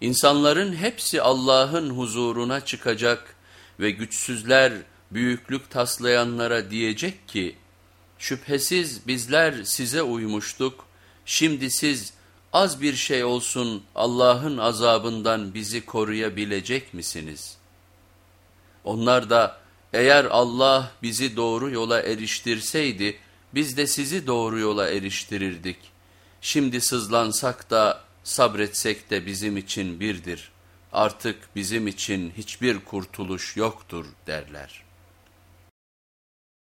İnsanların hepsi Allah'ın huzuruna çıkacak ve güçsüzler büyüklük taslayanlara diyecek ki, şüphesiz bizler size uymuştuk, şimdi siz az bir şey olsun Allah'ın azabından bizi koruyabilecek misiniz? Onlar da eğer Allah bizi doğru yola eriştirseydi biz de sizi doğru yola eriştirirdik. Şimdi sızlansak da sabretsek de bizim için birdir. Artık bizim için hiçbir kurtuluş yoktur derler.''